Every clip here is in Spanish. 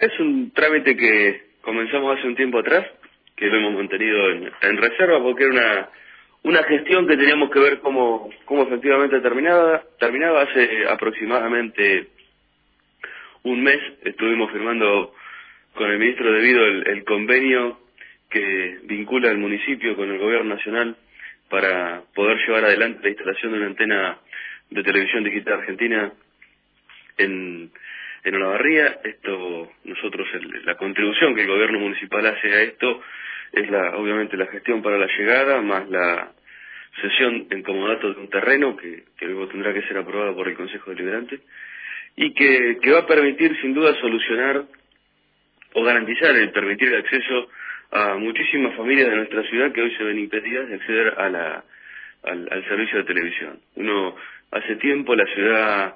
Es un trámite que comenzamos hace un tiempo atrás, que lo hemos mantenido en, reserva porque era una, una gestión que teníamos que ver cómo, cómo efectivamente terminaba. Terminaba hace aproximadamente un mes, estuvimos firmando con el ministro debido el, el convenio que vincula al municipio con el gobierno nacional para poder llevar adelante la instalación de una antena de televisión digital argentina en, en Olavarría. Esto, nosotros, la contribución que el gobierno municipal hace a esto es la, obviamente la gestión para la llegada, más la cesión en comodato de un terreno que, luego tendrá que ser aprobado por el Consejo Deliberante y que, que va a permitir sin duda solucionar o garantizar el permitir el acceso a muchísimas familias de nuestra ciudad que hoy se ven impedidas de acceder a la, al, al servicio de televisión. Uno, hace tiempo la ciudad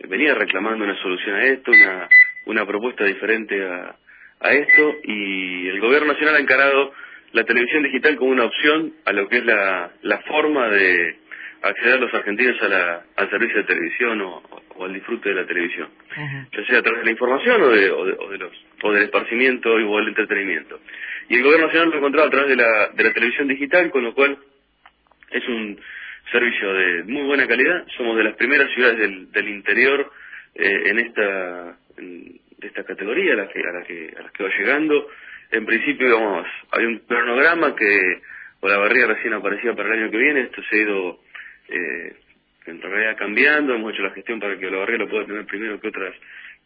venía reclamando una solución a esto, una, una propuesta diferente a, a esto y el gobierno nacional ha encarado la televisión digital como una opción a lo que es la, la forma de acceder los argentinos a la, al servicio de televisión o, o al disfrute de la televisión, ya sea a través de la información o, de, o, de, los, o del esparcimiento o del entretenimiento. Y el gobierno nacional lo ha encontrado a través de la, de la televisión digital, con lo cual es un servicio de muy buena calidad. Somos de las primeras ciudades del, del interior eh, en esta esta categoría a la que a la que a las que va llegando. En principio, vamos, hay un cronograma que o la barriga recién aparecía para el año que viene. Esto se ha ido eh, en realidad cambiando. Hemos hecho la gestión para que la barriga lo pueda tener primero que otras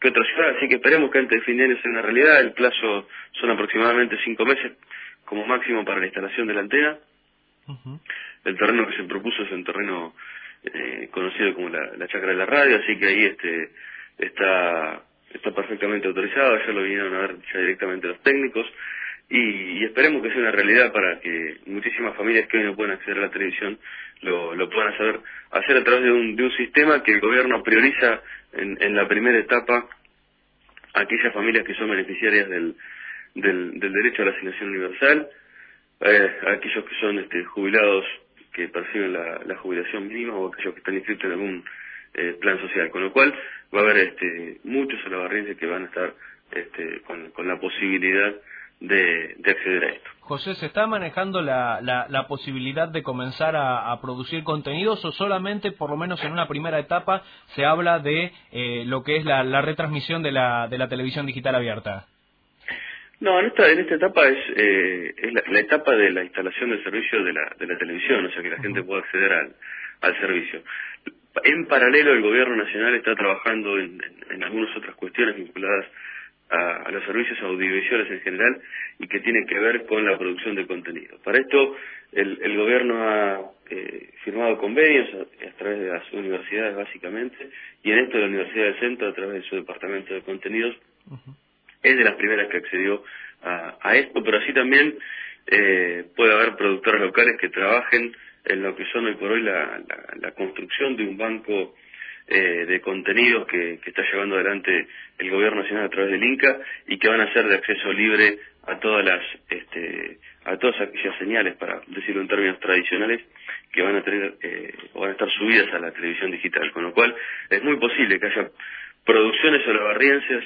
que otras ciudades. Así que esperemos que antes de fin de año sea una realidad. El plazo son aproximadamente cinco meses como máximo para la instalación de la antena. El terreno que se propuso es un terreno eh, conocido como la, la chacra de la radio, así que ahí este está está perfectamente autorizado, ya lo vinieron a ver ya directamente los técnicos y, esperemos que sea una realidad para que muchísimas familias que hoy no pueden acceder a la televisión lo, puedan hacer, hacer a través de un, de un sistema que el gobierno prioriza en, en la primera etapa a aquellas familias que son beneficiarias del, del, derecho a la asignación universal, eh, aquellos que son este, jubilados que perciben la, la jubilación mínima o aquellos que están inscritos en algún eh, plan social, con lo cual va a haber este, muchos alabarrienses que van a estar este, con, con la posibilidad de, de, acceder a esto. José, ¿se está manejando la, la, la posibilidad de comenzar a, a, producir contenidos o solamente, por lo menos en una primera etapa, se habla de eh, lo que es la, la retransmisión de la, de la televisión digital abierta? No, en esta, en esta etapa es, eh, es la, la, etapa de la instalación del servicio de la, de la televisión, o sea que la gente pueda acceder al, al servicio. En paralelo, el gobierno nacional está trabajando en, en, en algunas otras cuestiones vinculadas a, a, los servicios audiovisuales en general y que tiene que ver con la producción de contenido. Para esto, el, el gobierno ha eh, firmado convenios a, a, través de las universidades, básicamente, y en esto la Universidad del Centro, a través de su departamento de contenidos, uh -huh. Es de las primeras que accedió a, esto, pero así también eh, puede haber productores locales que trabajen en lo que son hoy por hoy la, la, la construcción de un banco eh, de contenidos que, está llevando adelante el gobierno nacional a través del Inca y que van a ser de acceso libre a todas las este, a todas aquellas señales para decirlo en términos tradicionales que van a tener eh, o van a estar subidas a la televisión digital. Con lo cual es muy posible que haya producciones olavarrienses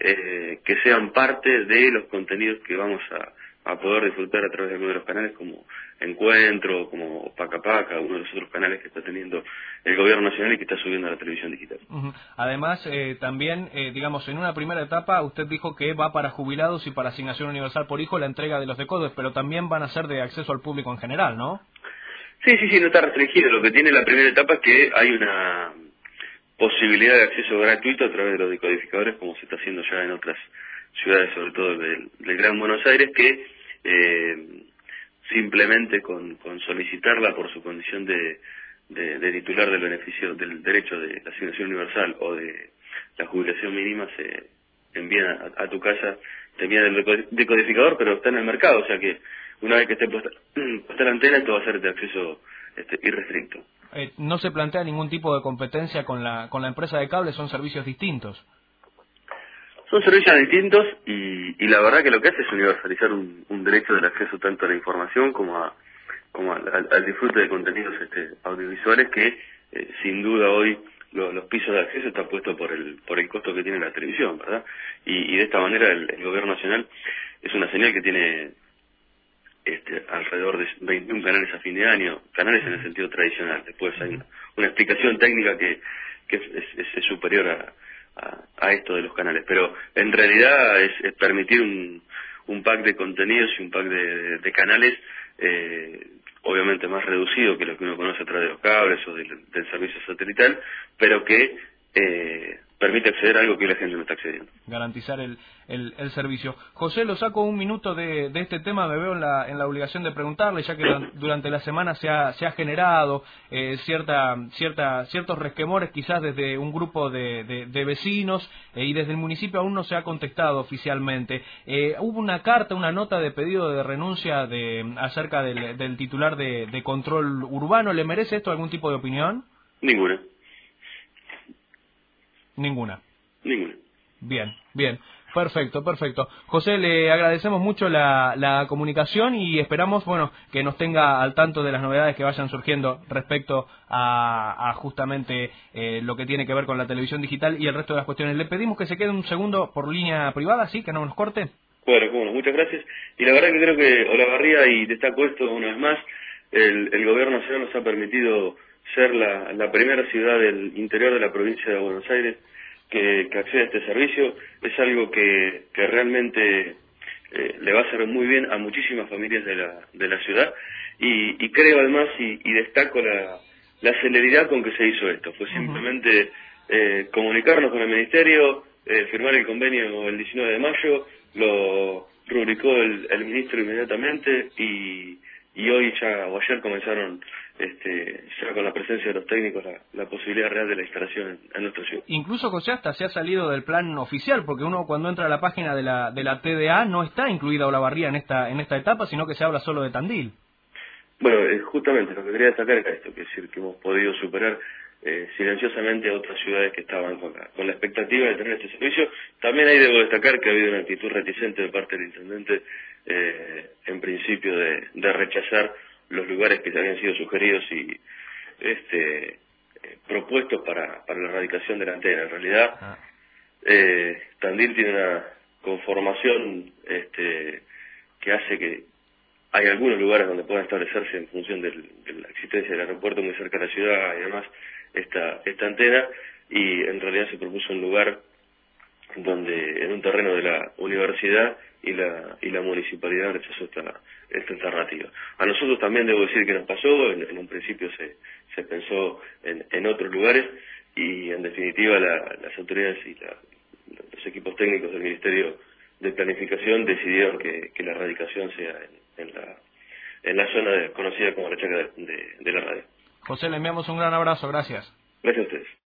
eh, que sean parte de los contenidos que vamos a a poder disfrutar a través de algunos de los canales como Encuentro, como Paca Paca, uno de los otros canales que está teniendo el gobierno nacional y que está subiendo a la televisión digital. Uh -huh. Además, eh, también, eh, digamos, en una primera etapa usted dijo que va para jubilados y para asignación universal por hijo la entrega de los decodes, pero también van a ser de acceso al público en general, ¿no? Sí, sí, sí, no está restringido. Lo que tiene la primera etapa es que hay una posibilidad de acceso gratuito a través de los decodificadores, como se está haciendo ya en otras ciudades, sobre todo del, del Gran Buenos Aires, que eh, simplemente con, solicitarla por su condición de, de, titular del beneficio del derecho de la asignación universal o de la jubilación mínima se envía a, a tu casa, te envía el decodificador, pero está en el mercado, o sea que una vez que esté puesta, puesta la antena, esto va a ser de acceso este, irrestricto. Eh, ¿No se plantea ningún tipo de competencia con la, con la empresa de cable? ¿Son servicios distintos? Son servicios distintos y, y la verdad que lo que hace es universalizar un, un derecho del acceso tanto a la información como a como al, al, al disfrute de contenidos este, audiovisuales que eh, sin duda hoy los pisos de acceso están puestos por el, por el costo que tiene la televisión, ¿verdad? Y, de esta manera el, gobierno nacional es una señal que tiene este, alrededor de 21 canales a fin de año, canales en el sentido tradicional. Después hay una, explicación técnica que, es, superior a, esto de los canales, pero en realidad es, permitir un, un pack de contenidos y un pack de, canales eh, obviamente más reducido que lo que uno conoce a través de los cables o del, servicio satelital, pero que eh, permite acceder a algo que la gente no está accediendo. Garantizar el, el, servicio. José, lo saco un minuto de, de, este tema, me veo en la, en la obligación de preguntarle, ya que durante la semana se ha, se ha generado eh, cierta, cierta, ciertos resquemores quizás desde un grupo de, de, vecinos eh, y desde el municipio aún no se ha contestado oficialmente. Eh, hubo una carta, una nota de pedido de renuncia de, acerca del, del titular de, de control urbano. ¿Le merece esto algún tipo de opinión? Ninguna. Ninguna. Ninguna. Bien, bien. Perfecto, perfecto. José, le agradecemos mucho la, la, comunicación y esperamos, bueno, que nos tenga al tanto de las novedades que vayan surgiendo respecto a, justamente eh, lo que tiene que ver con la televisión digital y el resto de las cuestiones. Le pedimos que se quede un segundo por línea privada, ¿sí? Que no nos corte. Bueno, bueno, muchas gracias. Y la verdad que creo que Olavarría, y destaco esto una vez más, el, el gobierno nacional nos ha permitido ser la, la primera ciudad del interior de la provincia de Buenos Aires que, accede a este servicio. Es algo que, que realmente eh, le va a hacer muy bien a muchísimas familias de la, de la ciudad y, y creo además y, destaco la, la, celeridad con que se hizo esto. Fue simplemente eh, comunicarnos con el Ministerio, eh, firmar el convenio el 19 de mayo, lo rubricó el, el ministro inmediatamente y, y hoy ya o ayer comenzaron este, ya con la presencia de los técnicos la, posibilidad real de la instalación en, nuestra ciudad. Incluso José hasta se ha salido del plan oficial porque uno cuando entra a la página de la, de la TDA no está incluida Olavarría en esta en esta etapa sino que se habla solo de Tandil. Bueno, eh, justamente lo que quería destacar es esto, que es decir que hemos podido superar eh, silenciosamente a otras ciudades que estaban con la, con la expectativa de tener este servicio. También ahí debo destacar que ha habido una actitud reticente de parte del intendente eh, en principio de, de rechazar los lugares que se habían sido sugeridos y este, eh, propuestos para, para la erradicación de la antena. En realidad, ah. eh, Tandil tiene una conformación este, que hace que hay algunos lugares donde puedan establecerse en función de la existencia del aeropuerto muy cerca de la ciudad y además esta, esta antena y en realidad se propuso un lugar donde en un terreno de la universidad y la, y la municipalidad rechazó esta, esta alternativa. A nosotros también debo decir que nos pasó, en, un principio se, se pensó en, en, otros lugares y en definitiva las autoridades y los equipos técnicos del Ministerio de Planificación decidieron que, la erradicación sea en, la, en la zona conocida como la chaca de, de la radio. José, le enviamos un gran abrazo, gracias. Gracias a ustedes.